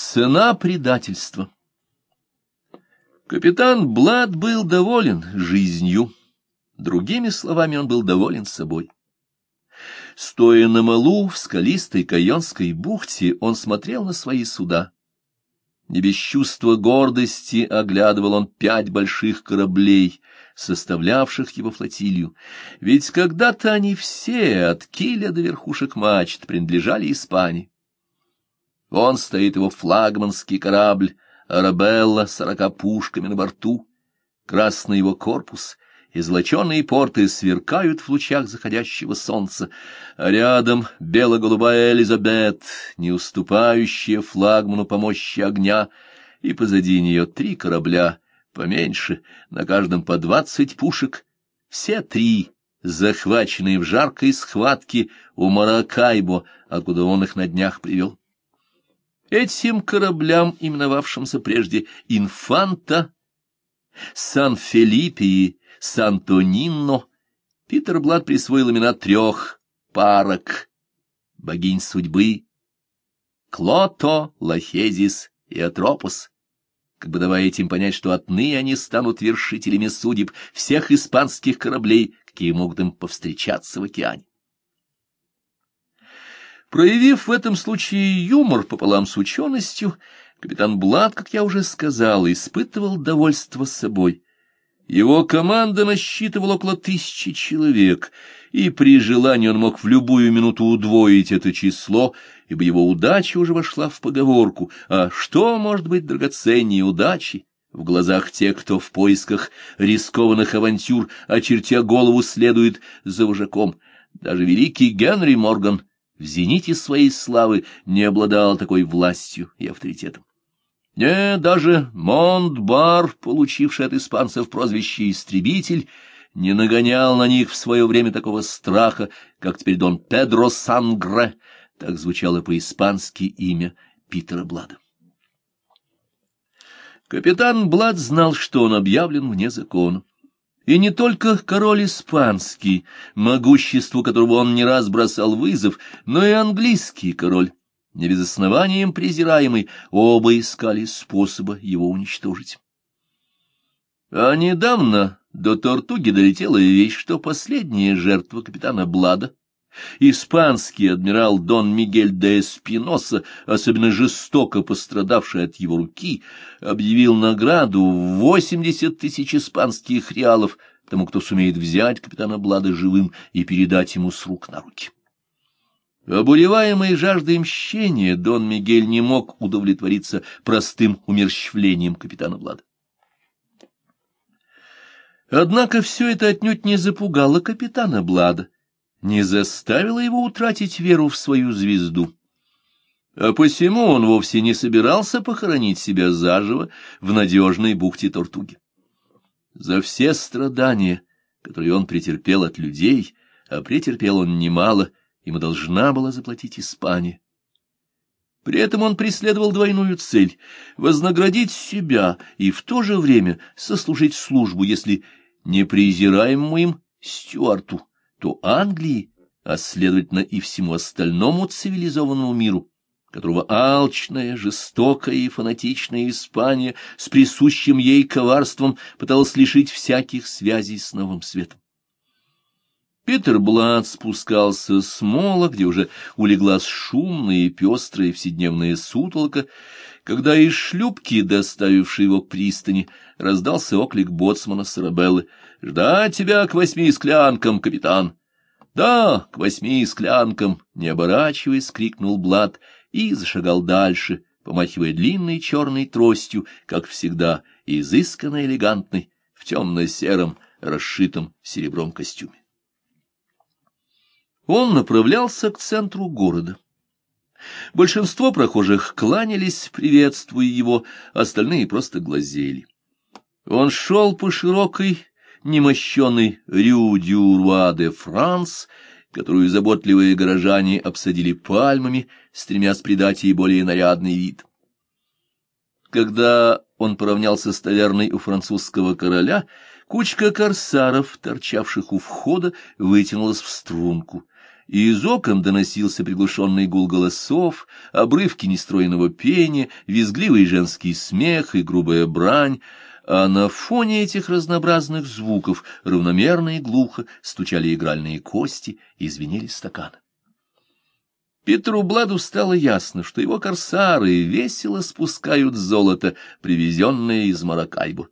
Цена предательства. Капитан Блад был доволен жизнью. Другими словами, он был доволен собой. Стоя на малу в скалистой Кайонской бухте, он смотрел на свои суда. Не без чувства гордости оглядывал он пять больших кораблей, составлявших его флотилию, ведь когда-то они все, от киля до верхушек мачт, принадлежали Испании. Он стоит его флагманский корабль, Арабелла с сорока пушками на борту, красный его корпус — и золоченые порты сверкают в лучах заходящего солнца, а рядом бело-голубая Элизабет, не уступающая флагману по мощи огня, и позади нее три корабля, поменьше, на каждом по двадцать пушек, все три, захваченные в жаркой схватке у Маракайбо, откуда он их на днях привел. Этим кораблям, именовавшимся прежде «Инфанта», «Сан-Фелипе» и Сантонино, Питер Блад присвоил имена трех парок богинь судьбы Клото, Лахезис и Атропос, как бы давая этим понять, что отныне они станут вершителями судеб всех испанских кораблей, какие могут им повстречаться в океане. Проявив в этом случае юмор пополам с ученостью, капитан Блад, как я уже сказал, испытывал довольство собой — его команда насчитывала около тысячи человек, и при желании он мог в любую минуту удвоить это число, ибо его удача уже вошла в поговорку. А что может быть драгоценнее удачи в глазах тех, кто в поисках рискованных авантюр, очертя голову, следует за вожаком? Даже великий Генри Морган в зените своей славы не обладал такой властью и авторитетом. Не, даже Монтбар, получивший от испанцев прозвище «Истребитель», не нагонял на них в свое время такого страха, как теперь Дон Педро Сангре, так звучало по-испански имя Питера Блада. Капитан Блад знал, что он объявлен вне закона. И не только король испанский, могуществу которого он не раз бросал вызов, но и английский король, не без основания им презираемый, оба искали способа его уничтожить. А недавно до Тортуги долетела вещь, что последняя жертва капитана Блада, испанский адмирал Дон Мигель де Эспиноса, особенно жестоко пострадавший от его руки, объявил награду в восемьдесят тысяч испанских реалов тому, кто сумеет взять капитана Блада живым и передать ему с рук на руки. Обуреваемый жаждой мщения, Дон Мигель не мог удовлетвориться простым умерщвлением капитана Блада. Однако все это отнюдь не запугало капитана Блада, не заставило его утратить веру в свою звезду. А посему он вовсе не собирался похоронить себя заживо в надежной бухте Тортуги. За все страдания, которые он претерпел от людей, а претерпел он немало, ему должна была заплатить Испания. При этом он преследовал двойную цель — вознаградить себя и в то же время сослужить службу, если не презираемому им Стюарту, то Англии, а следовательно и всему остальному цивилизованному миру, которого алчная, жестокая и фанатичная Испания с присущим ей коварством пыталась лишить всяких связей с новым светом. Питер Блад спускался с мола, где уже улеглась шумная и пестрая вседневная сутолка, когда из шлюпки, доставившей его к пристани, раздался оклик боцмана Сарабеллы. — Ждать тебя к восьми склянкам, капитан! — Да, к восьми склянкам! — не оборачиваясь, крикнул Блад и зашагал дальше, помахивая длинной черной тростью, как всегда, изысканно элегантной, в темно-сером, расшитом серебром костюме. Он направлялся к центру города. Большинство прохожих кланялись, приветствуя его, остальные просто глазели. Он шел по широкой, немощенной Рю-Дюруа-де-Франс, которую заботливые горожане обсадили пальмами, стремясь придать ей более нарядный вид. Когда он поравнялся с таверной у французского короля, кучка корсаров, торчавших у входа, вытянулась в струнку — и из окон доносился приглушенный гул голосов, обрывки нестроенного пения, визгливый женский смех и грубая брань, а на фоне этих разнообразных звуков равномерно и глухо стучали игральные кости и звенели стаканы. Питеру Бладу стало ясно, что его корсары весело спускают золото, привезенное из Маракайбо.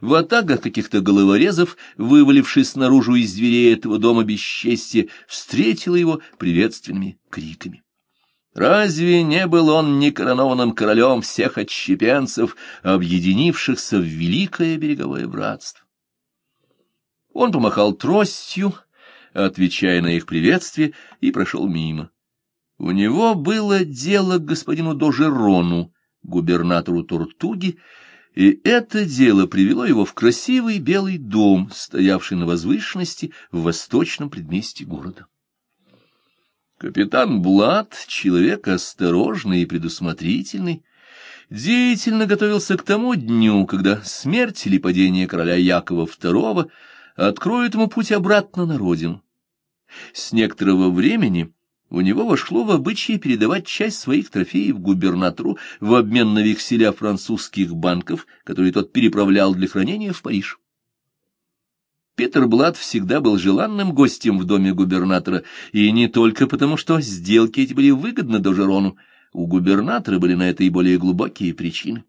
Ватага каких-то головорезов, вывалившись наружу из дверей этого дома бесчестия, встретила его приветственными криками. Разве не был он некоронованным королем всех отщепенцев, объединившихся в великое береговое братство? Он помахал тростью, отвечая на их приветствие, и прошел мимо. У него было дело к господину Дожерону, губернатору Туртуги, и это дело привело его в красивый белый дом, стоявший на возвышенности в восточном предместье города. Капитан Блад, человек осторожный и предусмотрительный, деятельно готовился к тому дню, когда смерть или падение короля Якова II откроет ему путь обратно на родину. С некоторого времени у него вошло в обычай передавать часть своих трофеев губернатору в обмен на векселя французских банков, которые тот переправлял для хранения в Париж. Питер Блад всегда был желанным гостем в доме губернатора, и не только потому, что сделки эти были выгодны Дожерону, у губернатора были на это и более глубокие причины.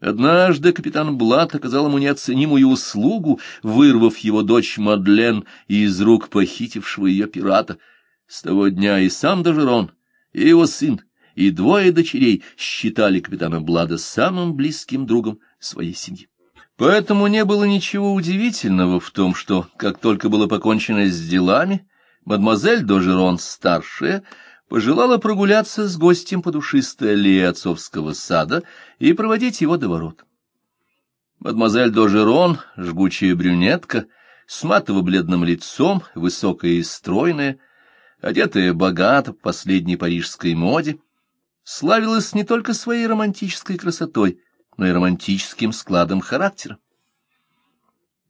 Однажды капитан Блад оказал ему неоценимую услугу, вырвав его дочь Мадлен из рук похитившего ее пирата — с того дня и сам Дожерон, и его сын, и двое дочерей считали капитана Блада самым близким другом своей семьи. Поэтому не было ничего удивительного в том, что, как только было покончено с делами, мадемуазель Дожерон, старшая, пожелала прогуляться с гостем по душистой аллее отцовского сада и проводить его до ворот. Мадемуазель Дожерон, жгучая брюнетка, с матово-бледным лицом, высокая и стройная, одетая богато в последней парижской моде, славилась не только своей романтической красотой, но и романтическим складом характера.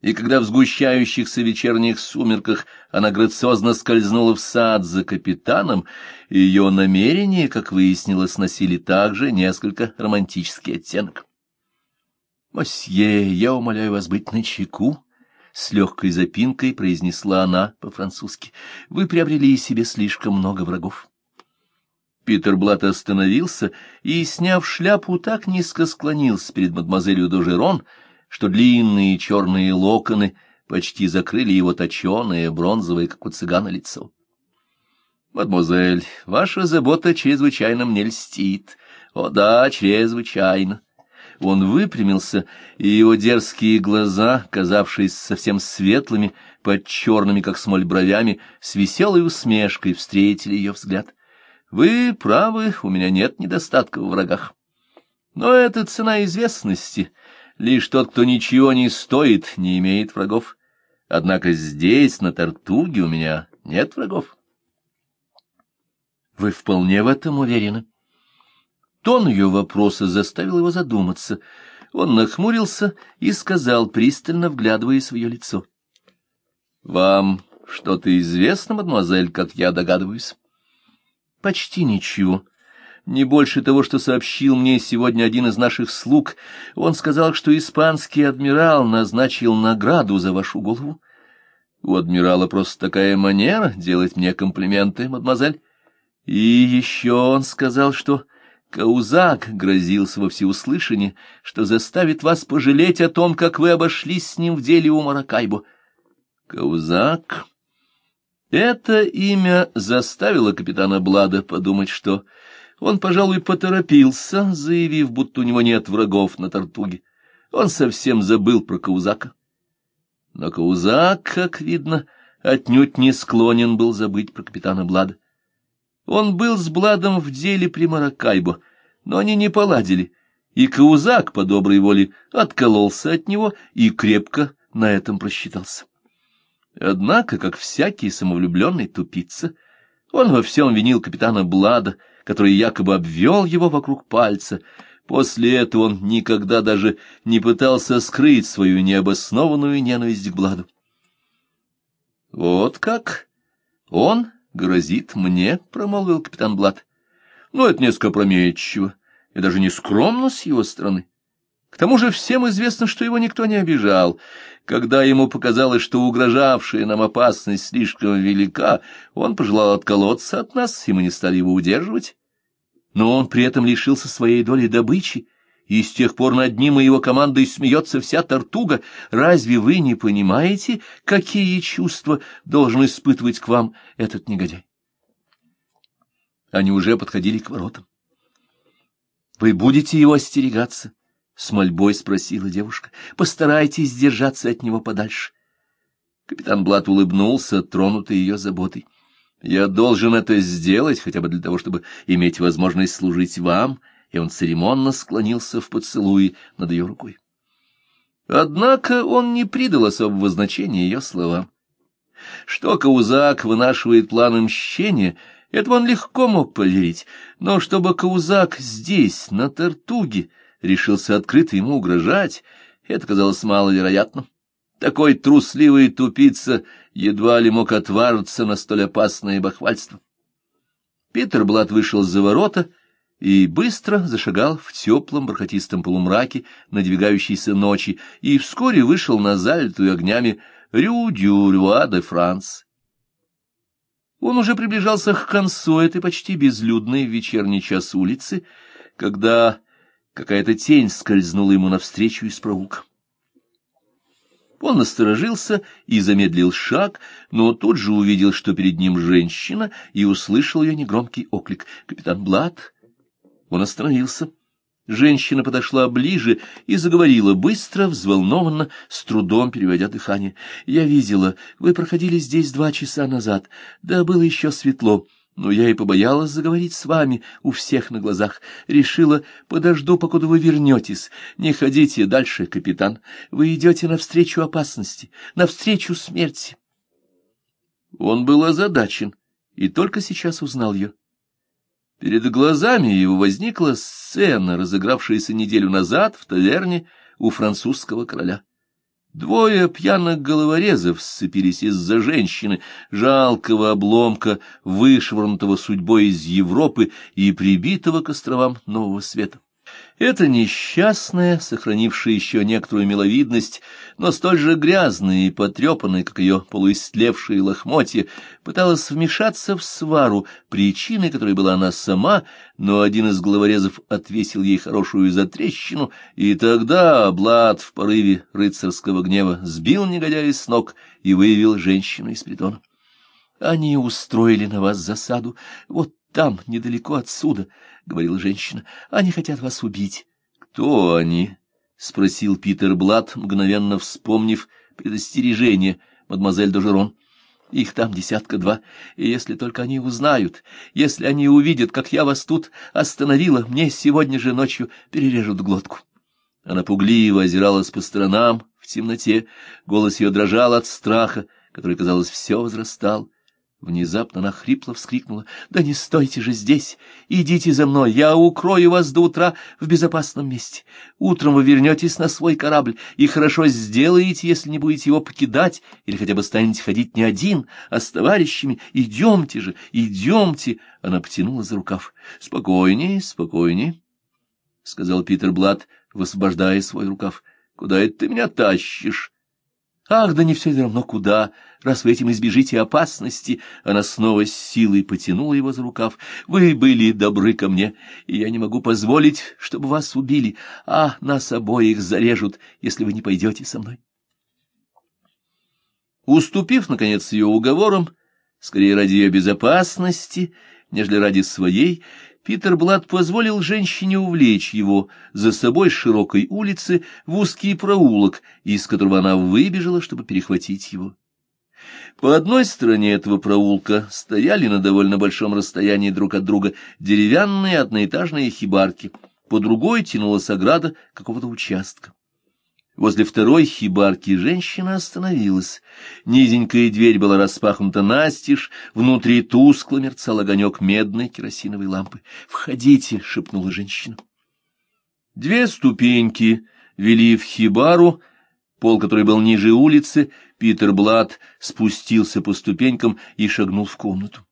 И когда в сгущающихся вечерних сумерках она грациозно скользнула в сад за капитаном, ее намерения, как выяснилось, носили также несколько романтический оттенок. «Мосье, я умоляю вас быть начеку», с легкой запинкой произнесла она по-французски. — Вы приобрели себе слишком много врагов. Питер Блат остановился и, сняв шляпу, так низко склонился перед мадемуазелью Дожерон, что длинные черные локоны почти закрыли его точеное, бронзовое, как у цыгана, лицо. — Мадемуазель, ваша забота чрезвычайно мне льстит. О да, чрезвычайно. Он выпрямился, и его дерзкие глаза, казавшиеся совсем светлыми, под черными, как смоль, бровями, с веселой усмешкой встретили ее взгляд. «Вы правы, у меня нет недостатка в врагах. Но это цена известности. Лишь тот, кто ничего не стоит, не имеет врагов. Однако здесь, на Тартуге, у меня нет врагов». «Вы вполне в этом уверены?» Тон ее вопроса заставил его задуматься. Он нахмурился и сказал, пристально вглядываясь в ее лицо. — Вам что-то известно, мадемуазель, как я догадываюсь? — Почти ничего. Не больше того, что сообщил мне сегодня один из наших слуг. Он сказал, что испанский адмирал назначил награду за вашу голову. У адмирала просто такая манера делать мне комплименты, мадемуазель. И еще он сказал, что Каузак грозился во всеуслышание, что заставит вас пожалеть о том, как вы обошлись с ним в деле у Маракайбо. Каузак... Это имя заставило капитана Блада подумать, что он, пожалуй, поторопился, заявив, будто у него нет врагов на Тартуге. Он совсем забыл про Каузака. Но Каузак, как видно, отнюдь не склонен был забыть про капитана Блада. Он был с Бладом в деле при Маракайбо, но они не поладили, и Каузак по доброй воле откололся от него и крепко на этом просчитался. Однако, как всякий самовлюбленный тупица, он во всем винил капитана Блада, который якобы обвел его вокруг пальца. После этого он никогда даже не пытался скрыть свою необоснованную ненависть к Бладу. Вот как он грозит мне, — промолвил капитан Блад. Но это несколько опрометчиво и даже не скромно с его стороны. К тому же всем известно, что его никто не обижал. Когда ему показалось, что угрожавшая нам опасность слишком велика, он пожелал отколоться от нас, и мы не стали его удерживать. Но он при этом лишился своей доли добычи, и с тех пор над ним и его командой смеется вся тортуга. Разве вы не понимаете, какие чувства должен испытывать к вам этот негодяй? Они уже подходили к воротам. Вы будете его остерегаться? С мольбой спросила девушка. Постарайтесь держаться от него подальше. Капитан Блат улыбнулся, тронутый ее заботой. Я должен это сделать, хотя бы для того, чтобы иметь возможность служить вам, и он церемонно склонился в поцелуе над ее рукой. Однако он не придал особого значения ее словам. Что Каузак вынашивает планы мщения, этого он легко мог поверить, но чтобы Каузак здесь, на Тартуге, решился открыто ему угрожать, это казалось маловероятным. Такой трусливый тупица едва ли мог отважиться на столь опасное бахвальство. Питер Блат вышел за ворота и быстро зашагал в теплом бархатистом полумраке надвигающейся ночи и вскоре вышел на залитую огнями Рю-Дю-Рюа-де-Франс. Он уже приближался к концу этой почти безлюдной в вечерний час улицы, когда Какая-то тень скользнула ему навстречу из проулка. Он насторожился и замедлил шаг, но тут же увидел, что перед ним женщина, и услышал ее негромкий оклик. «Капитан Блад!» Он остановился. Женщина подошла ближе и заговорила быстро, взволнованно, с трудом переводя дыхание. «Я видела, вы проходили здесь два часа назад. Да, было еще светло. Но я и побоялась заговорить с вами у всех на глазах. Решила, подожду, покуда вы вернетесь. Не ходите дальше, капитан. Вы идете навстречу опасности, навстречу смерти. Он был озадачен и только сейчас узнал ее. Перед глазами его возникла сцена, разыгравшаяся неделю назад в таверне у французского короля. Двое пьяных головорезов сцепились из-за женщины, жалкого обломка, вышвырнутого судьбой из Европы и прибитого к островам Нового Света. Эта несчастная, сохранившая еще некоторую миловидность, но столь же грязная и потрепанная, как ее полуистлевшие лохмотья, пыталась вмешаться в свару, причиной которой была она сама, но один из главорезов отвесил ей хорошую затрещину, и тогда Блад в порыве рыцарского гнева сбил негодяя с ног и выявил женщину из притона. Они устроили на вас засаду, вот там, недалеко отсюда, — говорила женщина. — Они хотят вас убить. — Кто они? — спросил Питер Блад, мгновенно вспомнив предостережение мадемуазель Дожерон. — Их там десятка-два, и если только они узнают, если они увидят, как я вас тут остановила, мне сегодня же ночью перережут глотку. Она пугливо озиралась по сторонам в темноте, голос ее дрожал от страха, который, казалось, все возрастал. Внезапно она хрипло вскрикнула. — Да не стойте же здесь! Идите за мной, я укрою вас до утра в безопасном месте. Утром вы вернетесь на свой корабль и хорошо сделаете, если не будете его покидать или хотя бы станете ходить не один, а с товарищами. Идемте же, идемте! Она потянула за рукав. — Спокойнее, спокойнее, — сказал Питер Блад, высвобождая свой рукав. — Куда это ты меня тащишь? Ах, да не все равно куда, раз вы этим избежите опасности. Она снова с силой потянула его за рукав. Вы были добры ко мне, и я не могу позволить, чтобы вас убили, а нас обоих зарежут, если вы не пойдете со мной. Уступив, наконец, ее уговорам, скорее ради ее безопасности, нежели ради своей, Питер Блад позволил женщине увлечь его за собой с широкой улицы в узкий проулок, из которого она выбежала, чтобы перехватить его. По одной стороне этого проулка стояли на довольно большом расстоянии друг от друга деревянные одноэтажные хибарки, по другой тянулась ограда какого-то участка. Возле второй хибарки женщина остановилась. Низенькая дверь была распахнута настежь, внутри тускло мерцал огонек медной керосиновой лампы. «Входите!» — шепнула женщина. Две ступеньки вели в хибару, пол которой был ниже улицы, Питер Блад спустился по ступенькам и шагнул в комнату.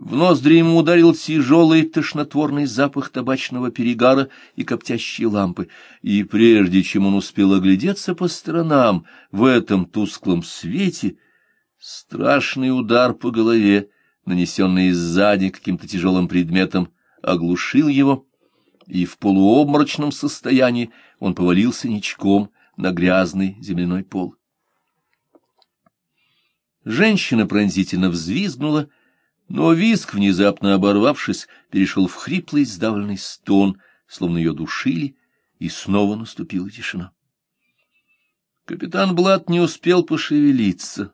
В ноздри ему ударил тяжелый тошнотворный запах табачного перегара и коптящие лампы, и прежде чем он успел оглядеться по сторонам в этом тусклом свете, страшный удар по голове, нанесенный сзади каким-то тяжелым предметом, оглушил его, и в полуобморочном состоянии он повалился ничком на грязный земляной пол. Женщина пронзительно взвизгнула, но визг, внезапно оборвавшись, перешел в хриплый сдавленный стон, словно ее душили, и снова наступила тишина. Капитан Блат не успел пошевелиться,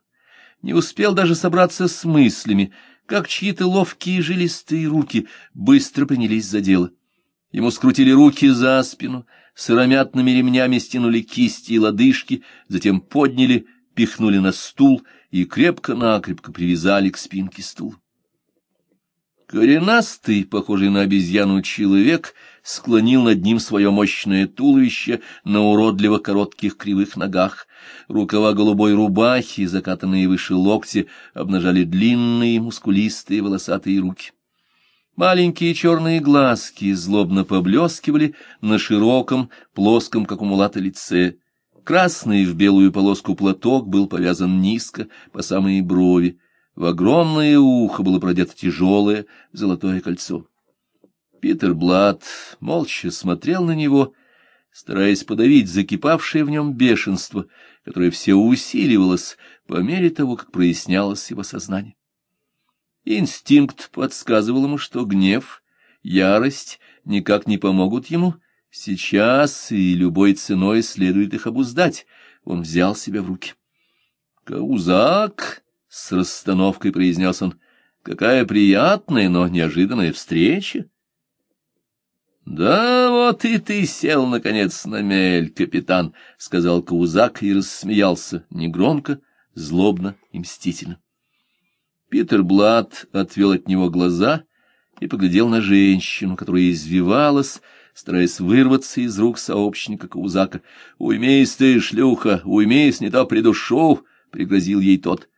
не успел даже собраться с мыслями, как чьи-то ловкие жилистые руки быстро принялись за дело. Ему скрутили руки за спину, сыромятными ремнями стянули кисти и лодыжки, затем подняли, пихнули на стул и крепко-накрепко привязали к спинке стула. Коренастый, похожий на обезьяну человек, склонил над ним свое мощное туловище на уродливо коротких кривых ногах. Рукава голубой рубахи, закатанные выше локти, обнажали длинные мускулистые волосатые руки. Маленькие черные глазки злобно поблескивали на широком, плоском, как у мулата, лице. Красный в белую полоску платок был повязан низко, по самые брови. В огромное ухо было продето тяжелое золотое кольцо. Питер Блад молча смотрел на него, стараясь подавить закипавшее в нем бешенство, которое все усиливалось по мере того, как прояснялось его сознание. Инстинкт подсказывал ему, что гнев, ярость никак не помогут ему. Сейчас и любой ценой следует их обуздать. Он взял себя в руки. «Каузак!» — с расстановкой произнес он. «Какая приятная, но неожиданная встреча!» «Да вот и ты сел, наконец, на мель, капитан», — сказал Каузак и рассмеялся, негромко, злобно и мстительно. Питер Блад отвел от него глаза и поглядел на женщину, которая извивалась, стараясь вырваться из рук сообщника Каузака. — Уймись ты, шлюха, уймись, не то придушу! — пригрозил ей тот. —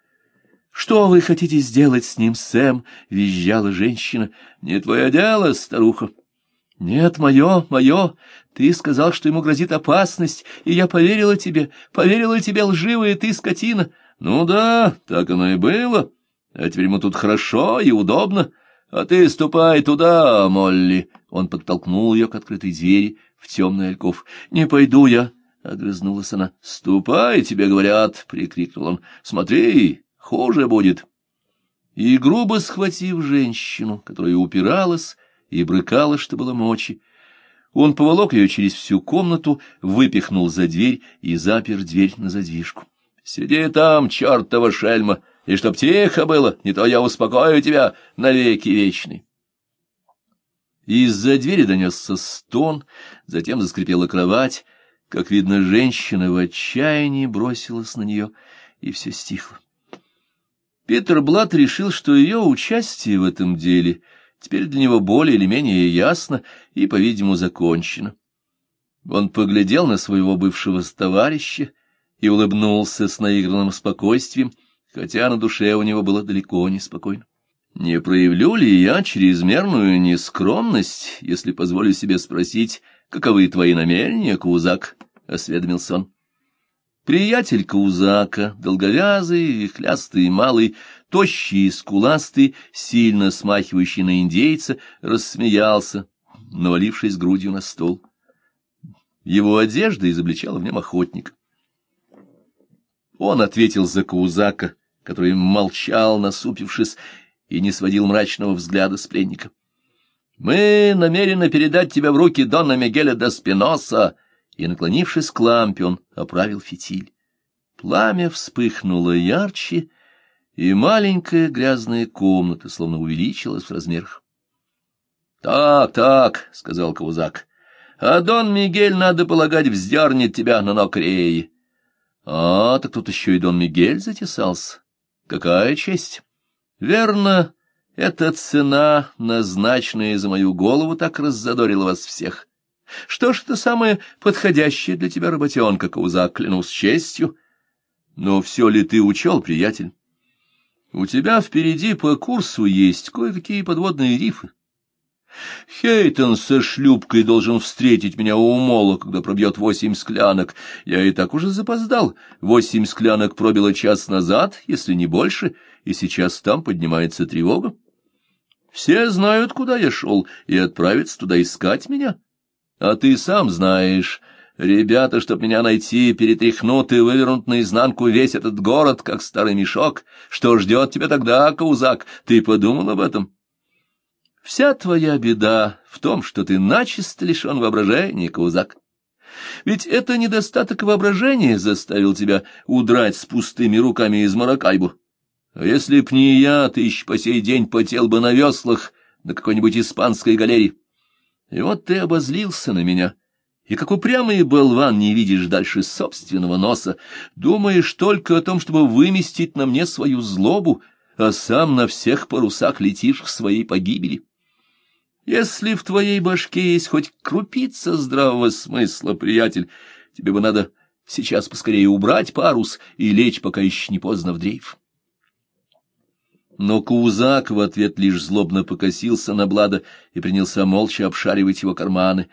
Что вы хотите сделать с ним, Сэм? — визжала женщина. — Не твое дело, старуха. — Нет, мое, мое. Ты сказал, что ему грозит опасность, и я поверила тебе, поверила тебе, лживая ты, скотина. — Ну да, так оно и было. — а теперь ему тут хорошо и удобно. А ты ступай туда, Молли. Он подтолкнул ее к открытой двери в темный альков. — Не пойду я, — огрызнулась она. — Ступай, тебе говорят, — прикрикнул он. — Смотри, хуже будет. И грубо схватив женщину, которая упиралась и брыкалась, что было мочи, он поволок ее через всю комнату, выпихнул за дверь и запер дверь на задвижку. — Сиди там, чертова шельма! — и чтоб тихо было, не то я успокою тебя навеки вечный. Из-за двери донесся стон, затем заскрипела кровать. Как видно, женщина в отчаянии бросилась на нее, и все стихло. Питер Блат решил, что ее участие в этом деле теперь для него более или менее ясно и, по-видимому, закончено. Он поглядел на своего бывшего товарища и улыбнулся с наигранным спокойствием, хотя на душе у него было далеко не спокойно. Не проявлю ли я чрезмерную нескромность, если позволю себе спросить, каковы твои намерения, Кузак? — осведомился он. Приятель Каузака, долговязый, вихлястый, малый, тощий, скуластый, сильно смахивающий на индейца, рассмеялся, навалившись грудью на стол. Его одежда изобличала в нем охотника. Он ответил за Каузака, который молчал, насупившись, и не сводил мрачного взгляда с пленника. — Мы намерены передать тебя в руки Дона Мигеля до Спиноса, и, наклонившись к лампе, он оправил фитиль. Пламя вспыхнуло ярче, и маленькая грязная комната словно увеличилась в размерах. — Так, так, — сказал Каузак, — а Дон Мигель, надо полагать, вздернет тебя на нокрее. — А, так тут еще и Дон Мигель затесался. Какая честь! Верно, эта цена, назначенная за мою голову, так раззадорила вас всех. Что ж это самое подходящее для тебя работенка, Каузак, клянусь честью? Но все ли ты учел, приятель? У тебя впереди по курсу есть кое-какие подводные рифы. Хейтон со шлюпкой должен встретить меня у мола, когда пробьет восемь склянок. Я и так уже запоздал. Восемь склянок пробило час назад, если не больше, и сейчас там поднимается тревога. Все знают, куда я шел, и отправятся туда искать меня. А ты сам знаешь, ребята, чтоб меня найти, перетряхнут и вывернут наизнанку весь этот город, как старый мешок. Что ждет тебя тогда, Каузак? Ты подумал об этом?» Вся твоя беда в том, что ты начисто лишен воображения, Каузак. Ведь это недостаток воображения заставил тебя удрать с пустыми руками из Маракайбу. А если б не я, ты еще по сей день потел бы на веслах на какой-нибудь испанской галере. И вот ты обозлился на меня, и как упрямый болван не видишь дальше собственного носа, думаешь только о том, чтобы выместить на мне свою злобу, а сам на всех парусах летишь к своей погибели. Если в твоей башке есть хоть крупица здравого смысла, приятель, тебе бы надо сейчас поскорее убрать парус и лечь, пока еще не поздно в дрейф. Но Кузак в ответ лишь злобно покосился на Блада и принялся молча обшаривать его карманы.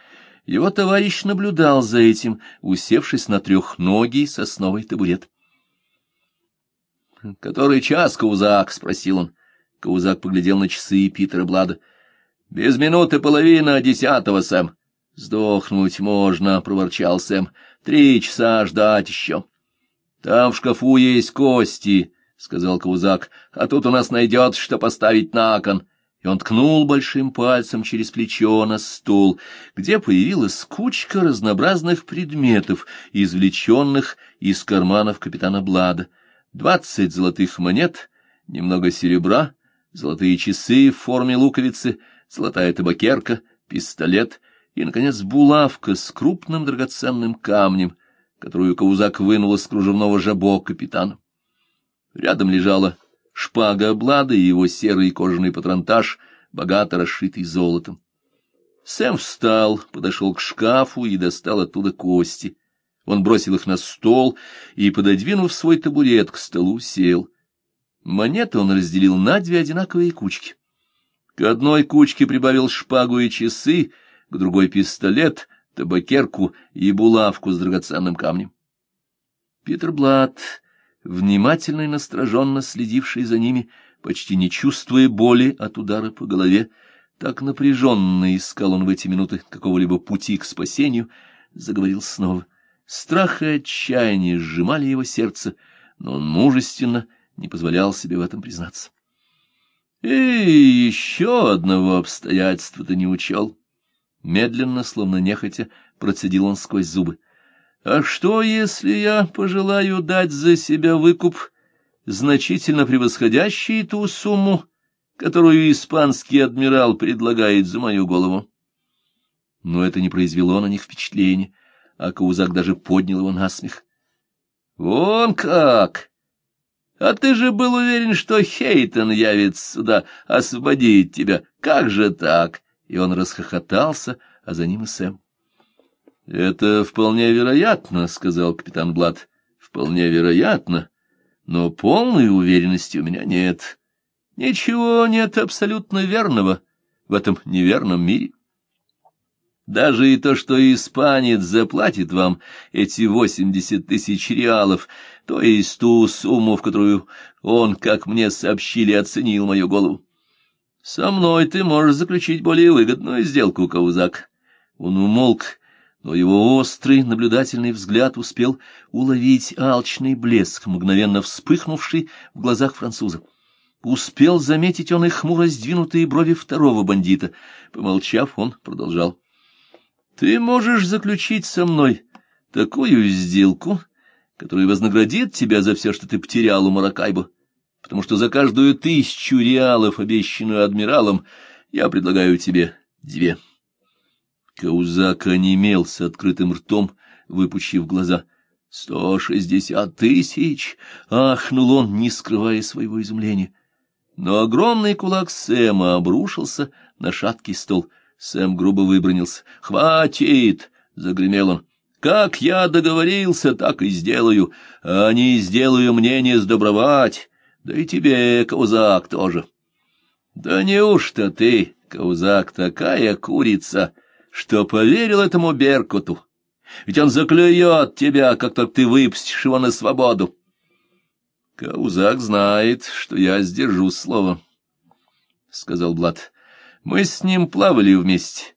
Его товарищ наблюдал за этим, усевшись на трехногий сосновый табурет. — Который час, Каузак? — спросил он. Каузак поглядел на часы Питера Блада. — без минуты половина десятого, Сэм. Сдохнуть можно, — проворчал Сэм. Три часа ждать еще. Там в шкафу есть кости, — сказал Каузак, — а тут у нас найдет, что поставить на кон. И он ткнул большим пальцем через плечо на стол, где появилась кучка разнообразных предметов, извлеченных из карманов капитана Блада. Двадцать золотых монет, немного серебра, золотые часы в форме луковицы — золотая табакерка, пистолет и, наконец, булавка с крупным драгоценным камнем, которую Каузак вынул из кружевного жабо капитана. Рядом лежала шпага облада и его серый кожаный патронтаж, богато расшитый золотом. Сэм встал, подошел к шкафу и достал оттуда кости. Он бросил их на стол и, пододвинув свой табурет к столу, сел. Монеты он разделил на две одинаковые кучки. К одной кучке прибавил шпагу и часы, к другой — пистолет, табакерку и булавку с драгоценным камнем. Питер Блад, внимательно и настороженно следивший за ними, почти не чувствуя боли от удара по голове, так напряженно искал он в эти минуты какого-либо пути к спасению, заговорил снова. Страх и отчаяние сжимали его сердце, но он мужественно не позволял себе в этом признаться. И еще одного обстоятельства ты не учел. Медленно, словно нехотя, процедил он сквозь зубы. А что, если я пожелаю дать за себя выкуп, значительно превосходящий ту сумму, которую испанский адмирал предлагает за мою голову? Но это не произвело на них впечатления, а Каузак даже поднял его на смех. — Вон как! А ты же был уверен, что Хейтон явится сюда освободить тебя. Как же так? И он расхохотался, а за ним и Сэм. — Это вполне вероятно, — сказал капитан Блад. — Вполне вероятно, но полной уверенности у меня нет. Ничего нет абсолютно верного в этом неверном мире. Даже и то, что испанец заплатит вам эти восемьдесят тысяч реалов, то есть ту сумму, в которую он, как мне сообщили, оценил мою голову. Со мной ты можешь заключить более выгодную сделку, Каузак. Он умолк, но его острый наблюдательный взгляд успел уловить алчный блеск, мгновенно вспыхнувший в глазах француза. Успел заметить он их хмуро сдвинутые брови второго бандита. Помолчав, он продолжал. — Ты можешь заключить со мной такую сделку, — который вознаградит тебя за все, что ты потерял у Маракайбо, потому что за каждую тысячу реалов, обещанную адмиралом, я предлагаю тебе две. Каузак онемел с открытым ртом, выпучив глаза. — Сто шестьдесят тысяч! — ахнул он, не скрывая своего изумления. Но огромный кулак Сэма обрушился на шаткий стол. Сэм грубо выбронился. — Хватит! — загремел он. Как я договорился, так и сделаю, а не сделаю мне не сдобровать. Да и тебе, Каузак, тоже. Да неужто ты, Каузак, такая курица, что поверил этому Беркуту? Ведь он заклюет тебя, как только ты выпустишь его на свободу. Каузак знает, что я сдержу слово, — сказал Блад. Мы с ним плавали вместе.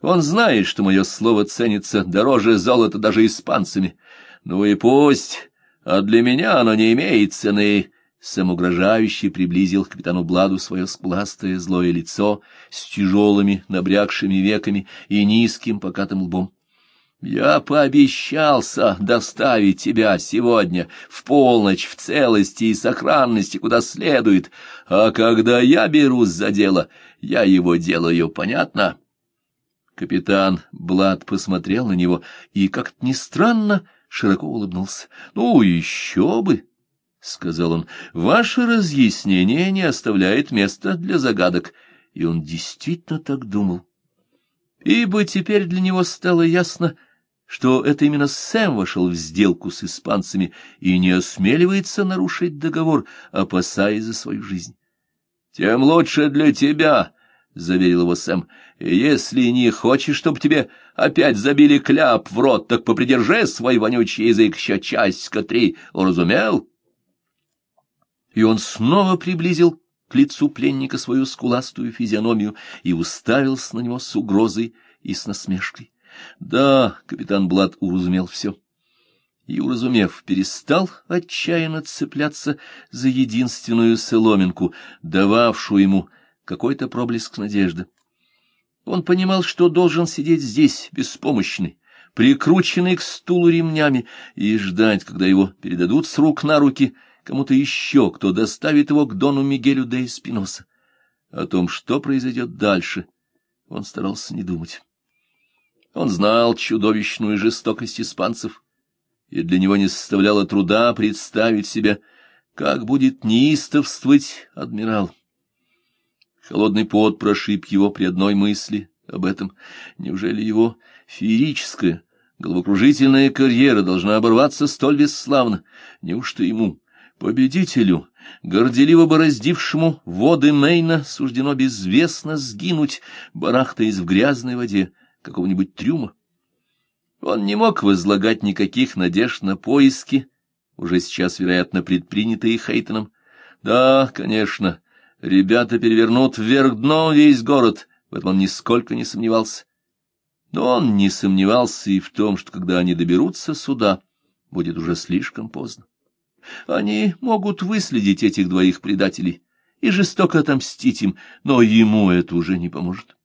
Он знает, что мое слово ценится дороже золота даже испанцами. Ну и пусть, а для меня оно не имеет цены. Сэм угрожающе приблизил к капитану Бладу свое скластое злое лицо с тяжелыми набрякшими веками и низким покатым лбом. Я пообещался доставить тебя сегодня в полночь в целости и сохранности куда следует, а когда я берусь за дело, я его делаю, понятно? Капитан Блад посмотрел на него и, как-то не странно, широко улыбнулся. — Ну, еще бы! — сказал он. — Ваше разъяснение не оставляет места для загадок. И он действительно так думал. Ибо теперь для него стало ясно, что это именно Сэм вошел в сделку с испанцами и не осмеливается нарушить договор, опасаясь за свою жизнь. — Тем лучше для тебя, — заверил его Сэм. — Если не хочешь, чтобы тебе опять забили кляп в рот, так попридержи свой вонючий язык еще часика три, уразумел? И он снова приблизил к лицу пленника свою скуластую физиономию и уставился на него с угрозой и с насмешкой. Да, капитан Блад уразумел все. И, уразумев, перестал отчаянно цепляться за единственную соломинку, дававшую ему какой-то проблеск надежды. Он понимал, что должен сидеть здесь, беспомощный, прикрученный к стулу ремнями, и ждать, когда его передадут с рук на руки кому-то еще, кто доставит его к Дону Мигелю де Эспиноса. О том, что произойдет дальше, он старался не думать. Он знал чудовищную жестокость испанцев, и для него не составляло труда представить себе, как будет неистовствовать адмирал. Холодный пот прошиб его при одной мысли об этом. Неужели его феерическая, головокружительная карьера должна оборваться столь бесславно? Неужто ему, победителю, горделиво бороздившему воды Мейна, суждено безвестно сгинуть, барахтаясь в грязной воде какого-нибудь трюма? Он не мог возлагать никаких надежд на поиски, уже сейчас, вероятно, предпринятые Хейтоном. Да, конечно, Ребята перевернут вверх дном весь город, в этом он нисколько не сомневался. Но он не сомневался и в том, что когда они доберутся сюда, будет уже слишком поздно. Они могут выследить этих двоих предателей и жестоко отомстить им, но ему это уже не поможет.